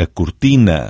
a cortina.